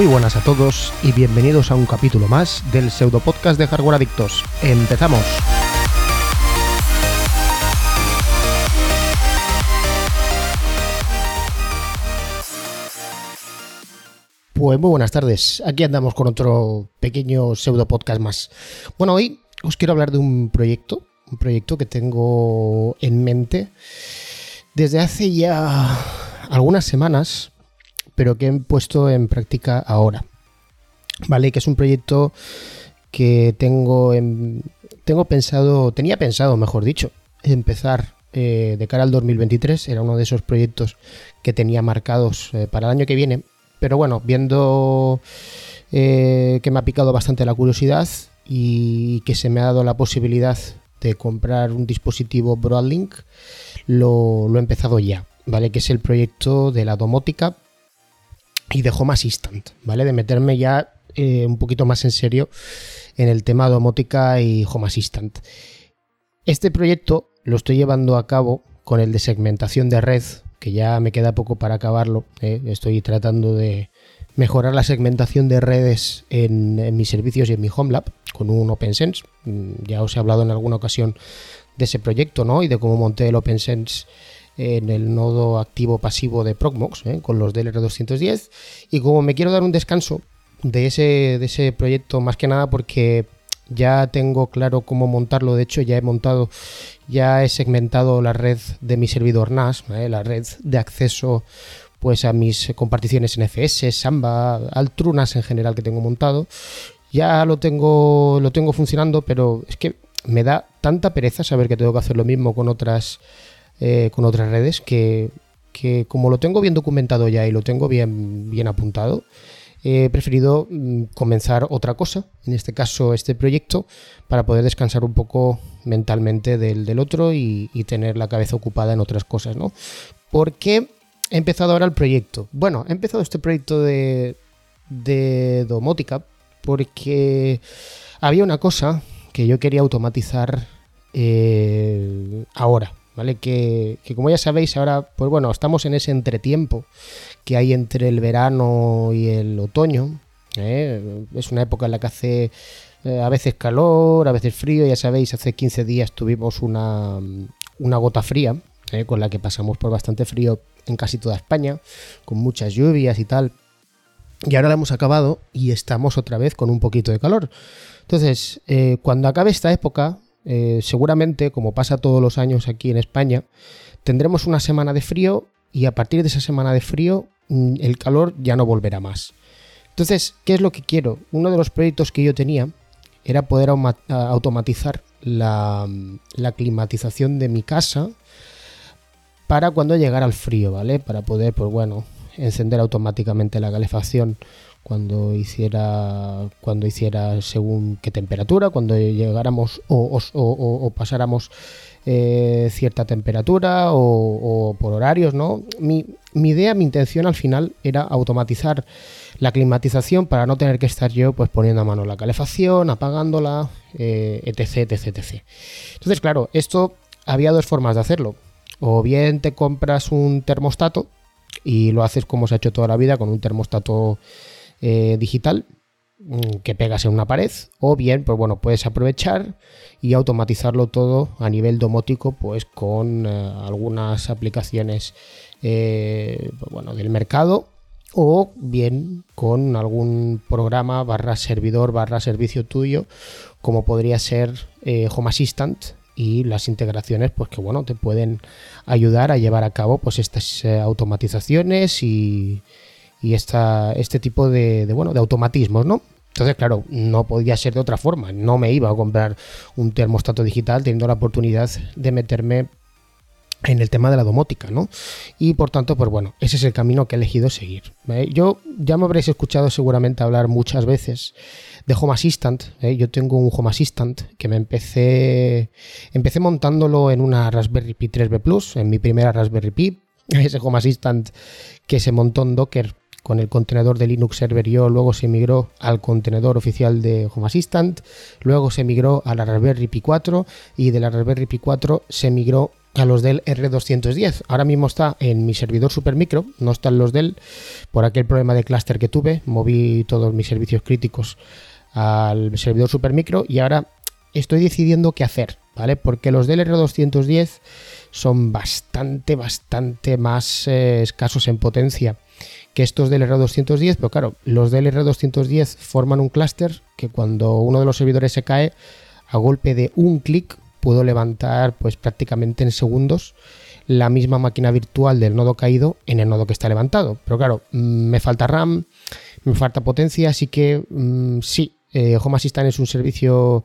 Muy buenas a todos y bienvenidos a un capítulo más del pseudo podcast de Hardware Adictos. ¡Empezamos! Pues muy buenas tardes. Aquí andamos con otro pequeño pseudo podcast más. Bueno, hoy os quiero hablar de un proyecto, un proyecto que tengo en mente desde hace ya algunas semanas, pero que he puesto en práctica ahora. Vale, que es un proyecto que tengo en, tengo pensado, tenía pensado, mejor dicho, empezar eh, de cara al 2023. Era uno de esos proyectos que tenía marcados eh, para el año que viene. Pero bueno, viendo eh, que me ha picado bastante la curiosidad y que se me ha dado la posibilidad de comprar un dispositivo Broadlink, lo, lo he empezado ya, ¿vale? Que es el proyecto de la domótica y de Home Assistant, ¿vale? De meterme ya eh, un poquito más en serio en el tema domótica y Home Assistant. Este proyecto lo estoy llevando a cabo con el de segmentación de red, que ya me queda poco para acabarlo. ¿eh? Estoy tratando de mejorar la segmentación de redes en, en, mis servicios y en mi HomeLab con un OpenSense. Mm, Ya os he hablado en alguna ocasión de ese proyecto ¿no? y de cómo monté el OpenSense en el nodo activo pasivo de Procmox ¿eh? con los DLR210 y como me quiero dar un descanso de ese, de ese proyecto más que nada porque ya tengo claro cómo montarlo, de hecho ya he montado, ya he segmentado la red de mi servidor NAS, ¿eh? la red de acceso pues a mis comparticiones NFS, Samba, Altrunas en general que tengo montado. Ya lo tengo, lo tengo funcionando, pero es que me da tanta pereza saber que tengo que hacer lo mismo con otras, eh, con otras redes que, que, como lo tengo bien documentado ya y lo tengo bien, bien apuntado, he preferido mm, comenzar otra cosa, en este caso este proyecto, para poder descansar un poco mentalmente del, del otro y, tener la cabeza ocupada en otras cosas, ¿no? Porque he empezado ahora el proyecto. Bueno, he empezado este proyecto de, de domótica porque había una cosa que yo quería automatizar eh, ahora, ¿vale? Que, que, como ya sabéis, ahora, pues bueno, estamos en ese entretiempo que hay entre el verano y el otoño. ¿eh? Es una época en la que hace eh, a veces calor, a veces frío. Ya sabéis, hace 15 días tuvimos una, una gota fría, ¿eh? con la que pasamos por bastante frío en casi toda España, con muchas lluvias y tal. Y ahora la hemos acabado y estamos otra vez con un poquito de calor. Entonces, cuando acabe esta época, eh, seguramente, como pasa todos los años aquí en España, tendremos una semana de frío y a partir de esa semana de frío mm, el calor ya no volverá más. Entonces, ¿qué es lo que quiero? Uno de los proyectos que yo tenía era poder automatizar la, la climatización de mi casa para cuando llegara el frío, ¿vale? Para poder, pues bueno, encender automáticamente la calefacción cuando hiciera cuando hiciera según qué temperatura cuando llegáramos o, o, o, pasáramos eh, cierta temperatura o, por horarios no mi, mi, idea mi intención al final era automatizar la climatización para no tener que estar yo pues poniendo a mano la calefacción apagándola eh, etc etc etc. Entonces claro esto había dos formas de hacerlo. O bien te compras un termostato y lo haces como se ha hecho toda la vida con un termostato eh, digital que pegas en una pared o bien pues bueno puedes aprovechar y automatizarlo todo a nivel domótico pues con eh, algunas aplicaciones eh, pues, bueno del mercado o bien con algún programa barra servidor barra servicio tuyo como podría ser Home Assistant y las integraciones pues que bueno te pueden ayudar a llevar a cabo pues estas automatizaciones y, y esta, este tipo de, de, bueno de automatismos no entonces claro no podía ser de otra forma no me iba a comprar un termostato digital teniendo la oportunidad de meterme en el tema de la domótica, ¿no? Y por tanto, pues bueno, ese es el camino que he elegido seguir. Yo ya me habréis escuchado seguramente hablar muchas veces de Home Assistant. ¿eh? Yo tengo un Home Assistant que me empecé, empecé montándolo en una Raspberry Pi 3B Plus, en mi primera Raspberry Pi. Ese Home Assistant que se montó en Docker con el contenedor de Linux Server IO, luego se migró al contenedor oficial de Home Assistant, luego se migró a la Raspberry Pi 4 y de la Raspberry Pi 4 se migró a los del R210. Ahora mismo está en mi servidor Supermicro, no están los del por aquel problema de clúster que tuve, moví todos mis servicios críticos al servidor Supermicro y ahora estoy decidiendo qué hacer, ¿vale? Porque los del R210 son bastante, bastante más eh, escasos en potencia que estos del R210, pero claro, los del R210 forman un clúster que cuando uno de los servidores se cae, a golpe de un clic puedo levantar pues prácticamente en segundos la misma máquina virtual del nodo caído en el nodo que está levantado. Pero claro, mm, me falta RAM, me falta potencia, así que mm, sí, eh, Home Assistant es un servicio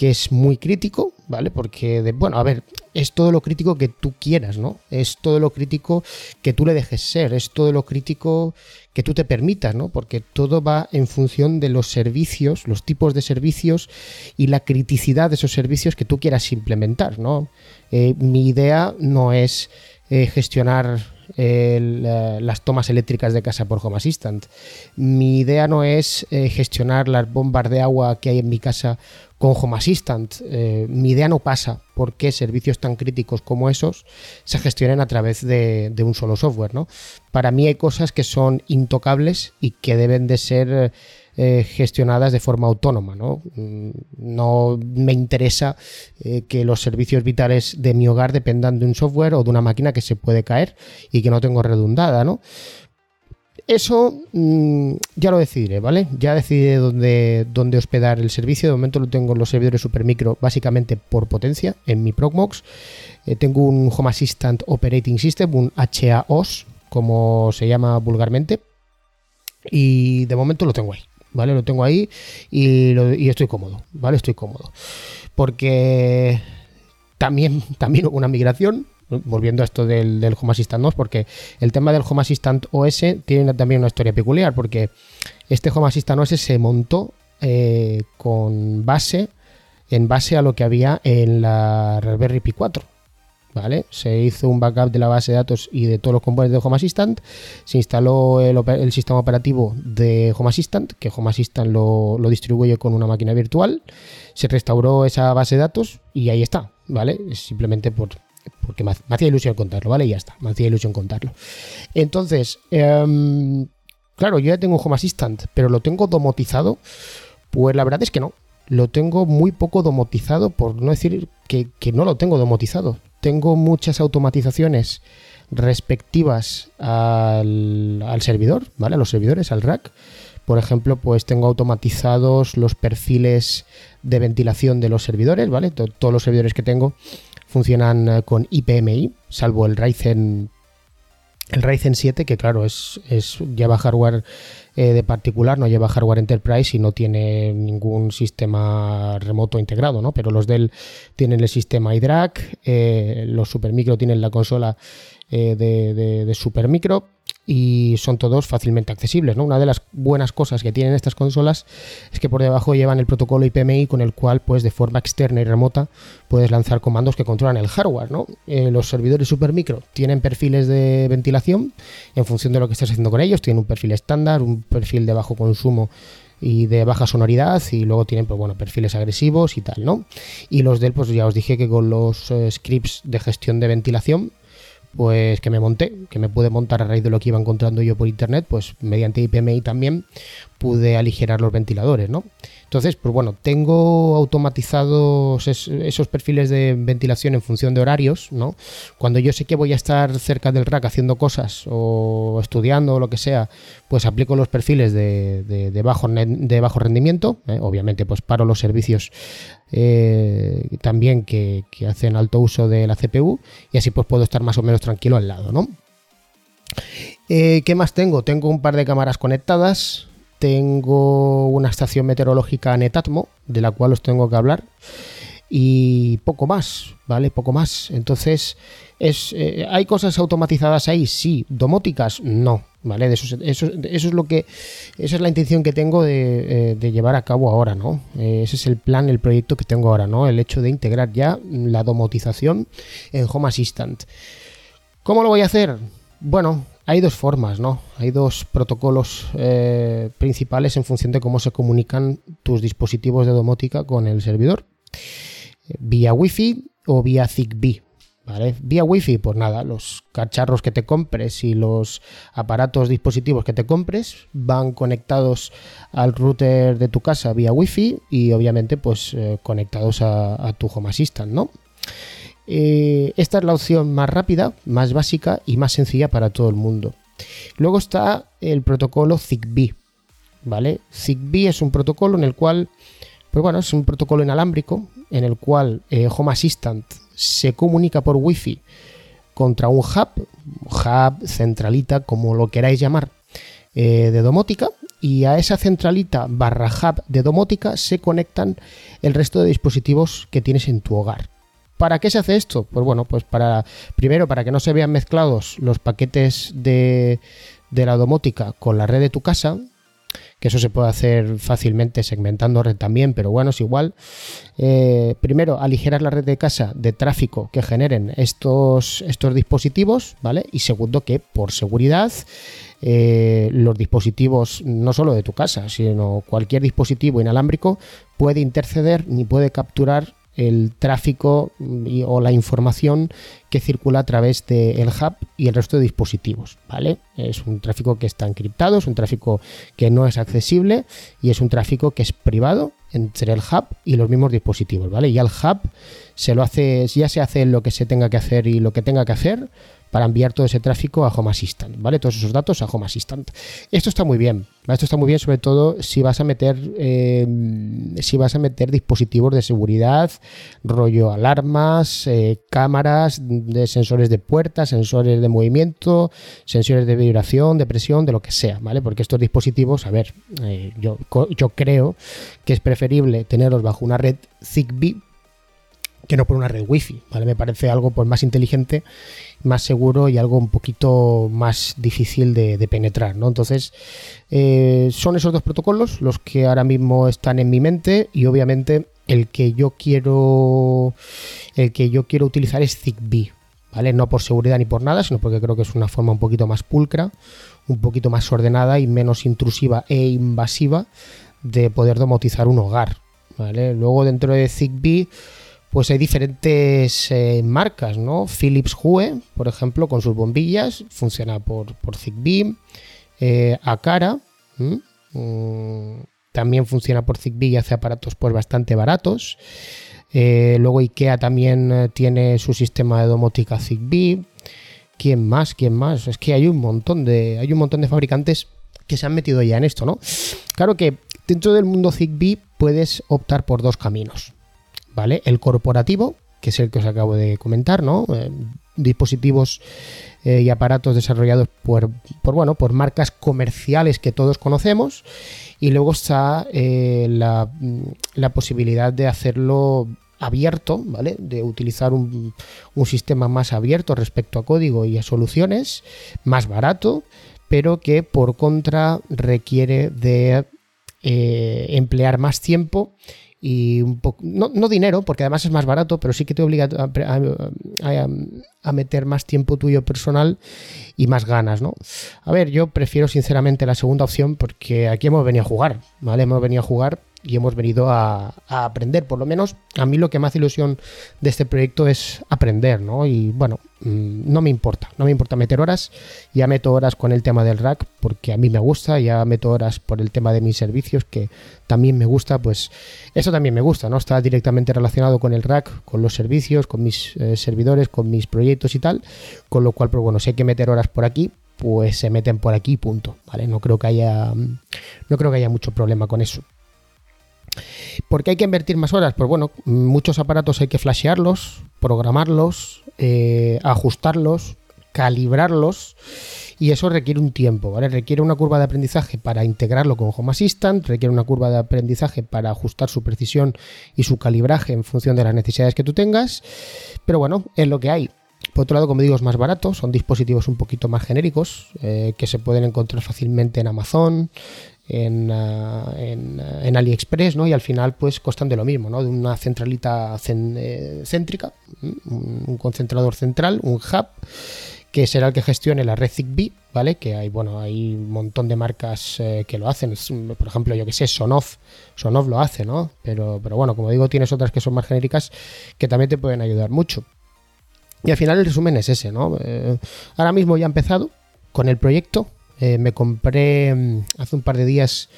que es muy crítico, ¿vale? Porque, de, bueno, a ver, es todo lo crítico que tú quieras, ¿no? Es todo lo crítico que tú le dejes ser, es todo lo crítico que tú te permitas, ¿no? Porque todo va en función de los servicios, los tipos de servicios y la criticidad de esos servicios que tú quieras implementar, ¿no? Eh, mi idea no es eh, gestionar las tomas eléctricas de casa por Home Assistant. Mi idea no es eh, gestionar las bombas de agua que hay en mi casa con Home Assistant. Eh, mi idea no pasa porque servicios tan críticos como esos se gestionen a través de, un solo software. ¿no? Para mí hay cosas que son intocables y que deben de ser eh, gestionadas de forma autónoma. No, mm, no me interesa eh, que los servicios vitales de mi hogar dependan de un software o de una máquina que se puede caer y que no tengo redundada. ¿no? Eso mm, ya lo decidiré, ¿vale? Ya decidiré dónde, dónde, hospedar el servicio. De momento lo tengo en los servidores Supermicro básicamente por potencia en mi Procmox. Eh, tengo un Home Assistant Operating System, un HAOS, como se llama vulgarmente. Y de momento lo tengo ahí, ¿vale? Lo tengo ahí y, estoy cómodo, ¿vale? Estoy cómodo. Porque también, también una migración volviendo a esto del, Home Assistant 2, porque el tema del Home Assistant OS tiene también una historia peculiar, porque este Home Assistant OS se montó eh, con base, en base a lo que había en la Raspberry Pi 4. ¿Vale? Se hizo un backup de la base de datos y de todos los componentes de Home Assistant. Se instaló el, sistema operativo de Home Assistant, que Home Assistant lo, lo, distribuye con una máquina virtual. Se restauró esa base de datos y ahí está, ¿vale? simplemente por, porque me, hacía ilusión contarlo, ¿vale? Y ya está, me hacía ilusión contarlo. Entonces, em, claro, yo ya tengo Home Assistant, pero lo tengo domotizado. Pues la verdad es que no. Lo tengo muy poco domotizado, por no decir que, no lo tengo domotizado. Tengo muchas automatizaciones respectivas al, al, servidor, ¿vale? A los servidores, al rack. Por ejemplo, pues tengo automatizados los perfiles de ventilación de los servidores, ¿vale? Todos los servidores que tengo funcionan eh, con IPMI, salvo el Ryzen el Ryzen 7, que claro, es, es lleva hardware eh, de particular, no lleva hardware enterprise y no tiene ningún sistema remoto integrado, ¿no? Pero los Dell tienen el sistema iDRAC, eh, los Supermicro tienen la consola de, de, de Supermicro y son todos fácilmente accesibles. ¿no? Una de las buenas cosas que tienen estas consolas es que por debajo llevan el protocolo IPMI con el cual pues de forma externa y remota puedes lanzar comandos que controlan el hardware. ¿no? Eh, los servidores Supermicro tienen perfiles de ventilación en función de lo que estés haciendo con ellos. Tienen un perfil estándar, un perfil de bajo consumo y de baja sonoridad y luego tienen pues bueno perfiles agresivos y tal no y los del pues ya os dije que con los eh, scripts de gestión de ventilación pues que me monté, que me pude montar a raíz de lo que iba encontrando yo por internet, pues mediante IPMI también pude aligerar los ventiladores, ¿no? Entonces, pues bueno, tengo automatizados esos perfiles de ventilación en función de horarios, ¿no? Cuando yo sé que voy a estar cerca del rack haciendo cosas o estudiando o lo que sea, pues aplico los perfiles de, bajo, de bajo rendimiento. ¿eh? Obviamente, pues paro los servicios eh, también que, que, hacen alto uso de la CPU y así pues puedo estar más o menos tranquilo al lado, ¿no? Eh, ¿Qué más tengo? Tengo un par de cámaras conectadas, tengo una estación meteorológica Netatmo, de la cual os tengo que hablar, y poco más, ¿vale? Poco más. Entonces, es, eh, ¿hay cosas automatizadas ahí? Sí. ¿Domóticas? No, ¿vale? Eso, eso, eso, es lo que, esa es la intención que tengo de, eh, llevar a cabo ahora, ¿no? Eh, ese es el plan, el proyecto que tengo ahora, ¿no? El hecho de integrar ya la domotización en Home Assistant. ¿Cómo lo voy a hacer? Bueno, hay dos formas, ¿no? Hay dos protocolos eh, principales en función de cómo se comunican tus dispositivos de domótica con el servidor. Vía Wi-Fi o vía Zigbee. Vía Wi-Fi, pues nada, los cacharros que te compres y los aparatos dispositivos que te compres van conectados al router de tu casa vía Wi-Fi y obviamente pues eh, conectados a, a, tu Home Assistant, ¿no? Eh, esta es la opción más rápida, más básica y más sencilla para todo el mundo. Luego está el protocolo Zigbee. ¿Vale? Zigbee es un protocolo en el cual, pues bueno, es un protocolo inalámbrico en el cual eh, Home Assistant se comunica por Wi-Fi contra un hub, hub, centralita, como lo queráis llamar, eh, de domótica, y a esa centralita barra hub de domótica se conectan el resto de dispositivos que tienes en tu hogar. ¿Para qué se hace esto? Pues bueno, pues para, primero, para que no se vean mezclados los paquetes de, la domótica con la red de tu casa, que eso se puede hacer fácilmente segmentando red también, pero bueno, es igual. Eh, primero, aligerar la red de casa de tráfico que generen estos, estos dispositivos, ¿vale? Y segundo, que por seguridad eh, los dispositivos, no solo de tu casa, sino cualquier dispositivo inalámbrico, puede interceder ni puede capturar el tráfico o la información que circula a través del hub y el resto de dispositivos, ¿vale? Es un tráfico que está encriptado, es un tráfico que no es accesible y es un tráfico que es privado entre el hub y los mismos dispositivos, ¿vale? Y al hub se lo hace, ya se hace lo que se tenga que hacer y lo que tenga que hacer para enviar todo ese tráfico a Home Assistant, ¿vale? Todos esos datos a Home Assistant. Esto está muy bien, esto está muy bien sobre todo si vas a meter eh, si vas a meter dispositivos de seguridad, rollo alarmas, eh, cámaras, de sensores de puertas, sensores de movimiento, sensores de vibración, de presión, de lo que sea, ¿vale? Porque estos dispositivos, a ver, eh, yo, yo creo que es preferible tenerlos bajo una red Zigbee que no por una red wifi, ¿vale? Me parece algo pues, más inteligente, más seguro y algo un poquito más difícil de, penetrar, ¿no? Entonces, eh, son esos dos protocolos los que ahora mismo están en mi mente y obviamente el que yo quiero el que yo quiero utilizar es Zigbee, ¿vale? No por seguridad ni por nada, sino porque creo que es una forma un poquito más pulcra, un poquito más ordenada y menos intrusiva e invasiva de poder domotizar un hogar, ¿vale? Luego dentro de Zigbee pues hay diferentes eh, marcas, ¿no? Philips Hue, por ejemplo, con sus bombillas, funciona por, Zigbee. Eh, Acara mm, también funciona por Zigbee y hace aparatos pues bastante baratos. Eh, luego IKEA también tiene su sistema de domótica Zigbee. ¿Quién más? ¿Quién más? Es que hay un montón de, hay un montón de fabricantes que se han metido ya en esto, ¿no? Claro que dentro del mundo Zigbee puedes optar por dos caminos. ¿Vale? El corporativo, que es el que os acabo de comentar, ¿no? Eh, dispositivos eh, y aparatos desarrollados por, bueno, por marcas comerciales que todos conocemos. Y luego está eh, la, posibilidad de hacerlo abierto, ¿vale? De utilizar un, sistema más abierto respecto a código y a soluciones, más barato, pero que por contra requiere de emplear más tiempo y un poco, no, no, dinero, porque además es más barato, pero sí que te obliga a, a, meter más tiempo tuyo personal y más ganas, ¿no? A ver, yo prefiero sinceramente la segunda opción porque aquí hemos venido a jugar, ¿vale? Hemos venido a jugar y hemos venido a, aprender. Por lo menos a mí lo que me hace ilusión de este proyecto es aprender, ¿no? Y bueno, mm, no me importa, no me importa meter horas. Ya meto horas con el tema del rack porque a mí me gusta, ya meto horas por el tema de mis servicios que también me gusta, pues eso también me gusta, ¿no? Está directamente relacionado con el rack, con los servicios, con mis eh, servidores, con mis proyectos y tal. Con lo cual, pues bueno, si hay que meter horas por aquí, pues se meten por aquí, punto, ¿vale? No creo que haya, no creo que haya mucho problema con eso. ¿Por qué hay que invertir más horas? Pues bueno, muchos aparatos hay que flashearlos, programarlos, eh, ajustarlos, calibrarlos y eso requiere un tiempo, ¿vale? Requiere una curva de aprendizaje para integrarlo con Home Assistant, requiere una curva de aprendizaje para ajustar su precisión y su calibraje en función de las necesidades que tú tengas, pero bueno, es lo que hay. Por otro lado, como digo, es más barato, son dispositivos un poquito más genéricos eh, que se pueden encontrar fácilmente en Amazon, en, en, uh, en, AliExpress, ¿no? Y al final, pues costan de lo mismo, ¿no? De una centralita cen, eh, céntrica, un, un, concentrador central, un hub, que será el que gestione la red Zigbee, ¿vale? Que hay, bueno, hay un montón de marcas eh, que lo hacen. Por ejemplo, yo que sé, Sonoff. Sonoff lo hace, ¿no? Pero, pero bueno, como digo, tienes otras que son más genéricas que también te pueden ayudar mucho. Y al final el resumen es ese, ¿no? Eh, ahora mismo ya he empezado con el proyecto. Eh, me compré mm, hace un par de días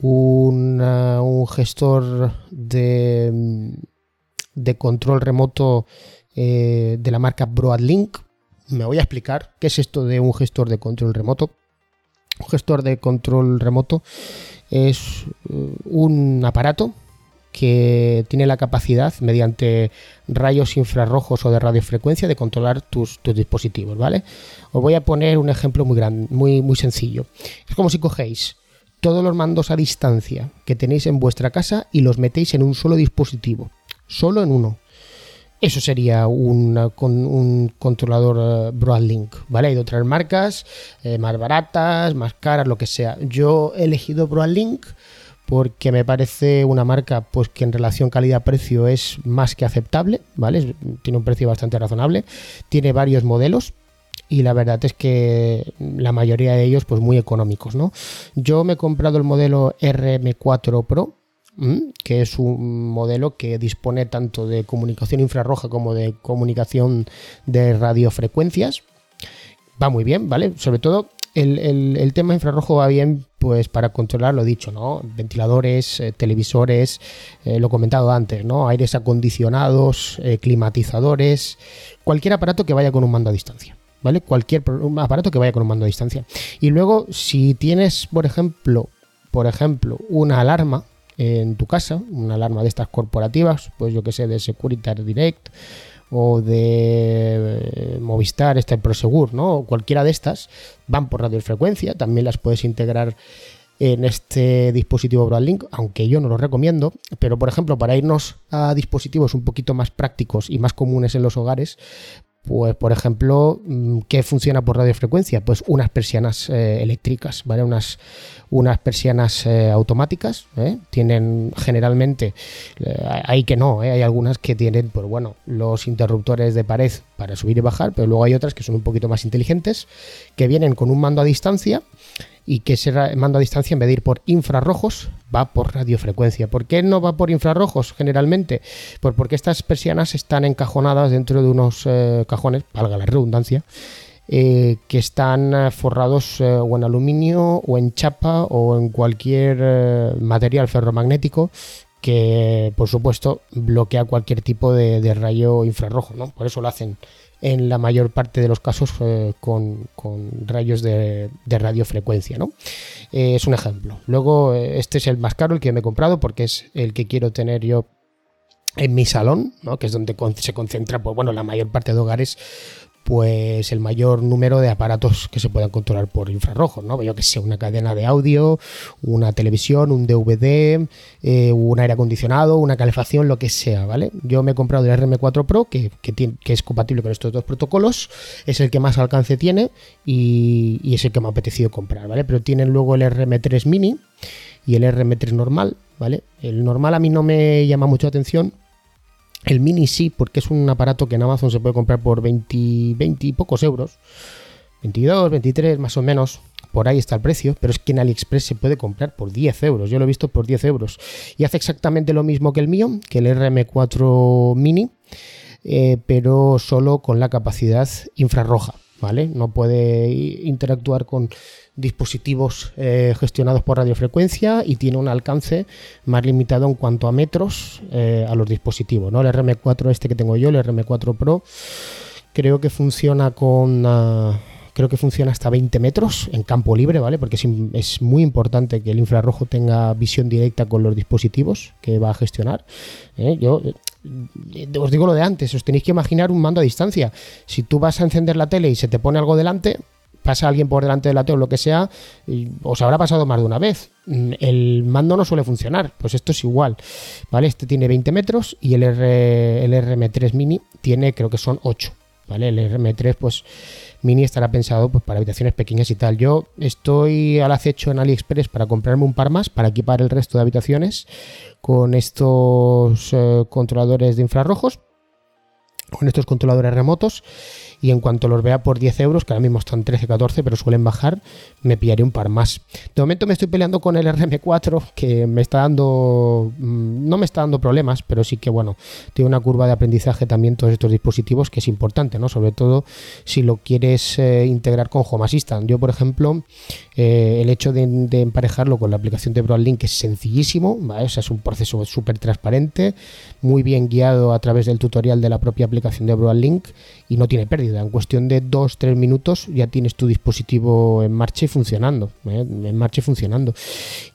un, un gestor de, mm, de control remoto de la marca Broadlink me voy a explicar qué es esto de un gestor de control remoto. Un gestor de control remoto es eh, un aparato que tiene la capacidad, mediante rayos infrarrojos o de radiofrecuencia, de controlar tus, dispositivos, ¿vale? Os voy a poner un ejemplo muy, muy, muy sencillo. Es como si cogéis todos los mandos a distancia que tenéis en vuestra casa y los metéis en un solo dispositivo, solo en uno. Eso sería un controlador eh, Broadlink, ¿vale? Hay otras marcas eh, más baratas, más caras, lo que sea. Yo he elegido Broadlink porque me parece una marca pues que en relación calidad-precio es más que aceptable, ¿vale? Tiene un precio bastante razonable, tiene varios modelos y la verdad es que la mayoría de ellos pues muy económicos, ¿no? Yo me he comprado el modelo RM4 Pro, que es un modelo que dispone tanto de comunicación infrarroja como de comunicación de radiofrecuencias. Va muy bien, ¿vale? Sobre todo el, tema infrarrojo va bien pues para controlar lo dicho, ¿no? Ventiladores, eh, televisores, eh, lo comentado antes, ¿no? Aires acondicionados, eh, climatizadores, cualquier aparato que vaya con un mando a distancia. ¿Vale? Cualquier aparato que vaya con un mando a distancia. Y luego, si tienes, por ejemplo, por ejemplo, una alarma, en tu casa, una alarma de estas corporativas, pues yo que sé, de Securitas Direct o de eh, Movistar, este Prosegur, ¿no? cualquiera de estas van por radiofrecuencia, también las puedes integrar en este dispositivo Broadlink, aunque yo no lo recomiendo, pero por ejemplo, para irnos a dispositivos un poquito más prácticos y más comunes en los hogares, pues, por ejemplo, mm, ¿qué funciona por radiofrecuencia? Pues unas persianas eh, eléctricas, ¿vale? Unas, unas persianas eh, automáticas. ¿eh? Tienen generalmente, hay que no, hay algunas que tienen, pues bueno, los interruptores de pared para subir y bajar, pero luego hay otras que son un poquito más inteligentes, que vienen con un mando a distancia y que ese mando a distancia en vez de ir por infrarrojos va por radiofrecuencia. ¿Por qué no va por infrarrojos generalmente? Pues porque estas persianas están encajonadas dentro de unos eh, cajones, valga la redundancia, eh, que están eh, forrados o en aluminio o en chapa o en cualquier material ferromagnético que por supuesto bloquea cualquier tipo de, de rayo infrarrojo, ¿no? Por eso lo hacen en la mayor parte de los casos eh, con, rayos de, radiofrecuencia. ¿no? Eh, es un ejemplo. Luego, eh, este es el más caro, el que me he comprado, porque es el que quiero tener yo en mi salón, ¿no? que es donde se concentra pues, bueno, la mayor parte de hogares pues el mayor número de aparatos que se puedan controlar por infrarrojos, ¿no? Yo que sé, una cadena de audio, una televisión, un DVD, eh, un aire acondicionado, una calefacción, lo que sea, ¿vale? Yo me he comprado el RM4 Pro, que, es compatible con estos dos protocolos, es el que más alcance tiene y, y es el que me ha apetecido comprar, ¿vale? Pero tienen luego el RM3 Mini y el RM3 normal, ¿vale? El normal a mí no me llama mucho la atención el Mini sí, porque es un aparato que en Amazon se puede comprar por 20, 20 y pocos euros. 22, 23 más o menos. Por ahí está el precio, pero es que en AliExpress se puede comprar por 10 euros. Yo lo he visto por 10 euros. Y hace exactamente lo mismo que el mío, que el RM4 Mini, eh, pero solo con la capacidad infrarroja. ¿Vale? No puede interactuar con dispositivos eh, gestionados por radiofrecuencia y tiene un alcance más limitado en cuanto a metros eh, a los dispositivos. ¿no? El RM4 este que tengo yo, el RM4 Pro, creo que funciona con... Ah, creo que funciona hasta 20 metros en campo libre, ¿vale? Porque es, muy importante que el infrarrojo tenga visión directa con los dispositivos que va a gestionar. ¿eh? Yo os digo lo de antes, os tenéis que imaginar un mando a distancia. Si tú vas a encender la tele y se te pone algo delante, pasa alguien por delante de la o lo que sea, os habrá pasado más de una vez. El mando no suele funcionar, pues esto es igual, ¿vale? Este tiene 20 metros y el, el RM3 Mini tiene, creo que son 8, ¿vale? El RM3, pues Mini estará pensado pues, para habitaciones pequeñas y tal. Yo estoy al acecho en AliExpress para comprarme un par más para equipar el resto de habitaciones con estos eh, controladores de infrarrojos con estos controladores remotos y en cuanto los vea por 10 euros, que ahora mismo están 13, 14, pero suelen bajar, me pillaré un par más. De momento me estoy peleando con el RM4, que me está dando, mm, no me está dando problemas, pero sí que bueno, tiene una curva de aprendizaje también todos estos dispositivos que es importante, ¿no? Sobre todo si lo quieres eh, integrar con Home Assistant. Yo, por ejemplo, eh, el hecho de, emparejarlo con la aplicación de BroadLink es sencillísimo, es un proceso súper transparente, muy bien guiado a través del tutorial de la propia aplicación de BroadLink y no tiene pérdida. En cuestión de 2-3 minutos ya tienes tu dispositivo en marcha y funcionando. ¿eh? En marcha y funcionando.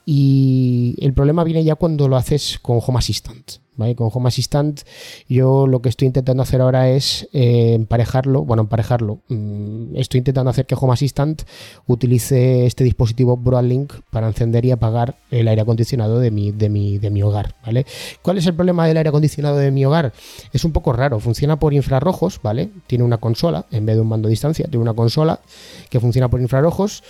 Y el problema viene ya cuando lo haces con Home Assistant. Con Home Assistant yo lo que estoy intentando hacer ahora es eh, emparejarlo, bueno, emparejarlo. Mm, estoy intentando hacer que Home Assistant utilice este dispositivo Broadlink para encender y apagar el aire acondicionado de mi, de mi, de mi hogar, ¿vale? ¿Cuál es el problema del aire acondicionado de mi hogar? Es un poco raro, funciona por infrarrojos, ¿vale? Tiene una consola, en vez de un mando a distancia, tiene una consola que funciona por infrarrojos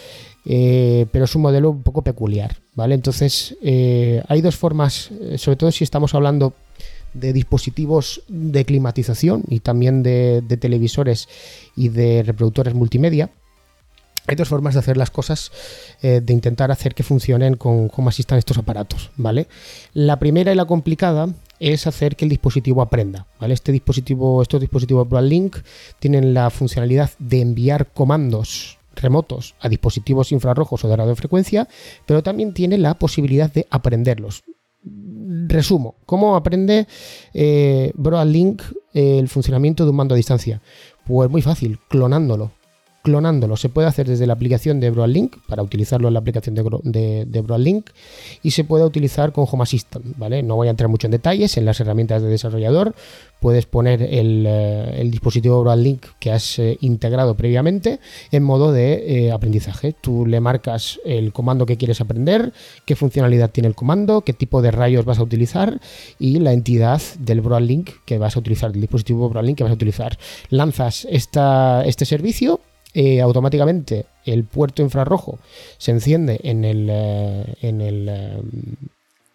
eh, pero es un modelo un poco peculiar, ¿vale? Entonces, eh, hay dos formas, eh, sobre todo si estamos hablando de dispositivos de climatización y también de, televisores y de reproductores multimedia. Hay dos formas de hacer las cosas, de intentar hacer que funcionen con cómo asistan estos aparatos, ¿vale? La primera y la complicada es hacer que el dispositivo aprenda, ¿vale? Este dispositivo, estos dispositivos Broadlink tienen la funcionalidad de enviar comandos remotos a dispositivos infrarrojos o de radiofrecuencia, pero también tiene la posibilidad de aprenderlos. Resumo, ¿cómo aprende eh, Broadlink eh, el funcionamiento de un mando a distancia? Pues muy fácil, clonándolo clonándolo. Se puede hacer desde la aplicación de Broadlink, para utilizarlo en la aplicación de, de, Broadlink, y se puede utilizar con Home Assistant, ¿vale? No voy a entrar mucho en detalles, en las herramientas de desarrollador puedes poner el, eh, dispositivo Broadlink que has eh, integrado previamente en modo de eh, aprendizaje. Tú le marcas el comando que quieres aprender, qué funcionalidad tiene el comando, qué tipo de rayos vas a utilizar y la entidad del Broadlink que vas a utilizar, del dispositivo Broadlink que vas a utilizar. Lanzas esta, este servicio eh, automáticamente el puerto infrarrojo se enciende en el, eh, en el, eh,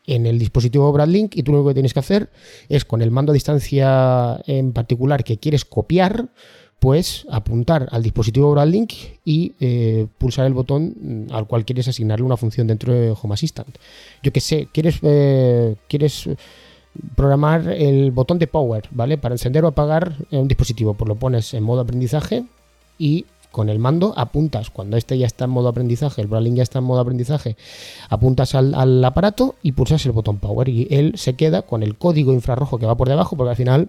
en el dispositivo Broadlink y tú lo que tienes que hacer es con el mando a distancia en particular que quieres copiar, pues apuntar al dispositivo Broadlink y pulsar el botón al cual quieres asignarle una función dentro de Home Assistant. Yo que sé, quieres, quieres programar el botón de power, ¿vale? Para encender o apagar un dispositivo, pues lo pones en modo aprendizaje y con el mando apuntas, cuando este ya está en modo aprendizaje, el Brawling ya está en modo aprendizaje, apuntas al, aparato y pulsas el botón Power y él se queda con el código infrarrojo que va por debajo, porque al final,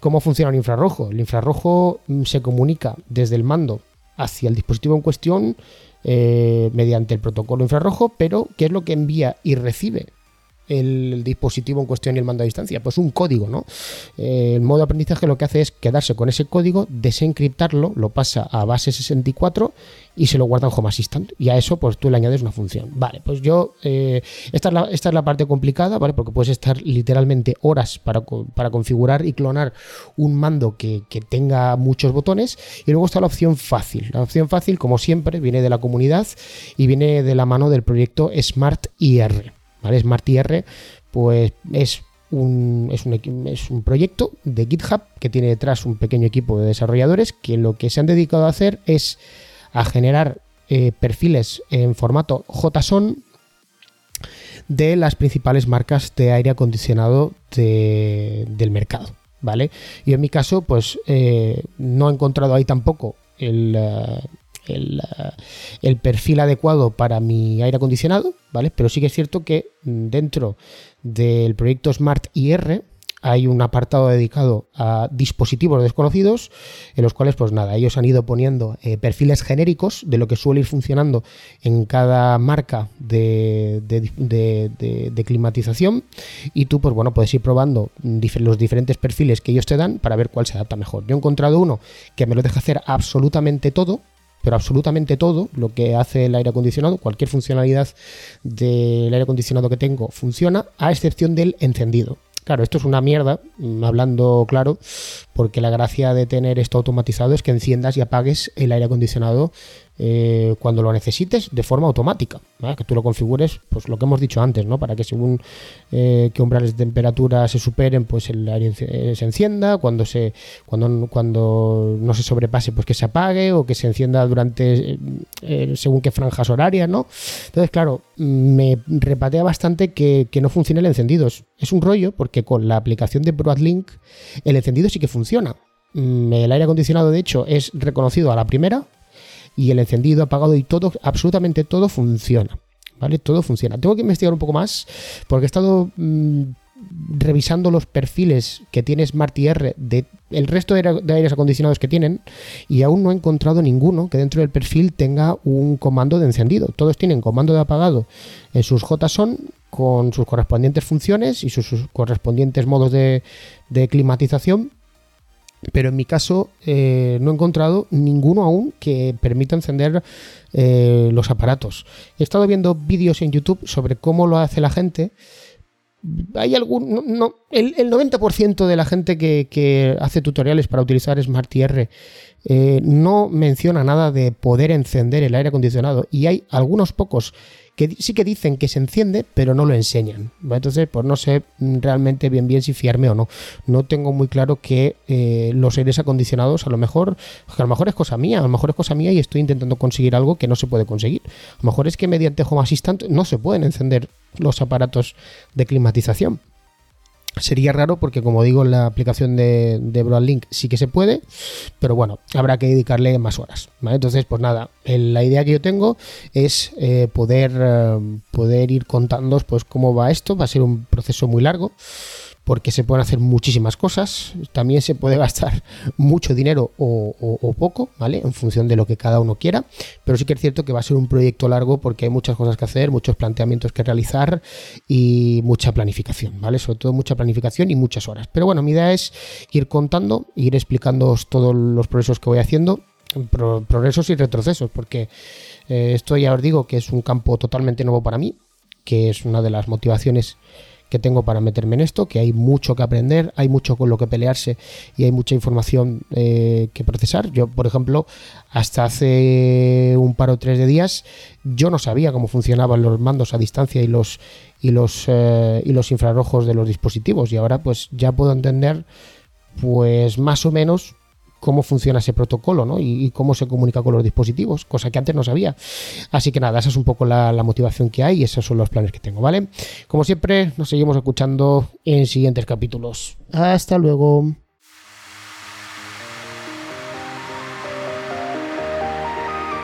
¿cómo funciona el infrarrojo? El infrarrojo mm, se comunica desde el mando hacia el dispositivo en cuestión eh, mediante el protocolo infrarrojo, pero ¿qué es lo que envía y recibe? El dispositivo en cuestión y el mando a distancia? Pues un código, ¿no? Eh, el modo de aprendizaje lo que hace es quedarse con ese código, desencriptarlo, lo pasa a base 64 y se lo guarda en Home Assistant. Y a eso, pues tú le añades una función. Vale, pues yo, eh, esta, es la, esta es la parte complicada, ¿vale? Porque puedes estar literalmente horas para, para configurar y clonar un mando que, que tenga muchos botones. Y luego está la opción fácil. La opción fácil, como siempre, viene de la comunidad y viene de la mano del proyecto Smart IR. ¿Vale? SmartIR pues es un, es, un, es un proyecto de GitHub que tiene detrás un pequeño equipo de desarrolladores que lo que se han dedicado a hacer es a generar eh, perfiles en formato JSON de las principales marcas de aire acondicionado del mercado. ¿Vale? Y en mi caso, pues eh, no he encontrado ahí tampoco el, eh, el, perfil adecuado para mi aire acondicionado, ¿vale? Pero sí que es cierto que dentro del proyecto Smart IR hay un apartado dedicado a dispositivos desconocidos, en los cuales, pues nada, ellos han ido poniendo eh, perfiles genéricos de lo que suele ir funcionando en cada marca de, de, climatización. Y tú, pues bueno, puedes ir probando los diferentes perfiles que ellos te dan para ver cuál se adapta mejor. Yo he encontrado uno que me lo deja hacer absolutamente todo, pero absolutamente todo lo que hace el aire acondicionado, cualquier funcionalidad del aire acondicionado que tengo funciona, a excepción del encendido. Claro, esto es una mierda, mm, hablando claro, porque la gracia de tener esto automatizado es que enciendas y apagues el aire acondicionado eh, cuando lo necesites de forma automática, que tú lo configures, pues lo que hemos dicho antes, ¿no? Para que según eh, que umbrales de temperatura se superen, pues el aire eh, se encienda, cuando se cuando, cuando no se sobrepase, pues que se apague o que se encienda durante según qué franjas horarias, ¿no? Entonces, claro, me repatea bastante que, que no funcione el encendido. Es un rollo porque con la aplicación de Broadlink el encendido sí que funciona. Mm, el aire acondicionado, de hecho, es reconocido a la primera y el encendido, apagado y todo, absolutamente todo funciona. ¿Vale? Todo funciona. Tengo que investigar un poco más porque he estado mm, revisando los perfiles que tiene SmartIR de el resto de, aires acondicionados que tienen y aún no he encontrado ninguno que dentro del perfil tenga un comando de encendido. Todos tienen comando de apagado en sus JSON con sus correspondientes funciones y sus, correspondientes modos de, de climatización, pero en mi caso eh, no he encontrado ninguno aún que permita encender eh, los aparatos. He estado viendo vídeos en YouTube sobre cómo lo hace la gente. Hay algún. No, el, 90% de la gente que, hace tutoriales para utilizar SmartIR eh, no menciona nada de poder encender el aire acondicionado. Y hay algunos pocos que sí que dicen que se enciende, pero no lo enseñan. Entonces, pues no sé realmente bien bien si fiarme o no. No tengo muy claro que eh, los aires acondicionados, a lo mejor, a lo mejor es cosa mía, a lo mejor es cosa mía y estoy intentando conseguir algo que no se puede conseguir. A lo mejor es que mediante Home Assistant no se pueden encender los aparatos de climatización. Sería raro porque, como digo, la aplicación de, de Broadlink sí que se puede, pero bueno, habrá que dedicarle más horas. Entonces, pues nada, la idea que yo tengo es eh, poder, eh, poder ir contando pues, cómo va esto. Va a ser un proceso muy largo porque se pueden hacer muchísimas cosas. También se puede gastar mucho dinero o, poco, ¿vale? En función de lo que cada uno quiera. Pero sí que es cierto que va a ser un proyecto largo porque hay muchas cosas que hacer, muchos planteamientos que realizar y mucha planificación, ¿vale? Sobre todo mucha planificación y muchas horas. Pero bueno, mi idea es ir contando, ir explicando todos los progresos que voy haciendo progresos y retrocesos, porque eh, esto ya os digo que es un campo totalmente nuevo para mí, que es una de las motivaciones que tengo para meterme en esto, que hay mucho que aprender, hay mucho con lo que pelearse y hay mucha información eh, que procesar. Yo, por ejemplo, hasta hace un par o tres de días, yo no sabía cómo funcionaban los mandos a distancia y los y los eh, y los infrarrojos de los dispositivos y ahora pues ya puedo entender pues más o menos cómo funciona ese protocolo ¿no? y, cómo se comunica con los dispositivos, cosa que antes no sabía. Así que nada, esa es un poco la, motivación que hay y esos son los planes que tengo, ¿vale? Como siempre, nos seguimos escuchando en siguientes capítulos. Hasta luego.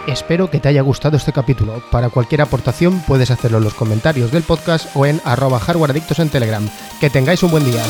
Espero que te haya gustado este capítulo. Para cualquier aportación puedes hacerlo en los comentarios del podcast o en arroba hardwareadictos en Telegram. Que tengáis un buen día.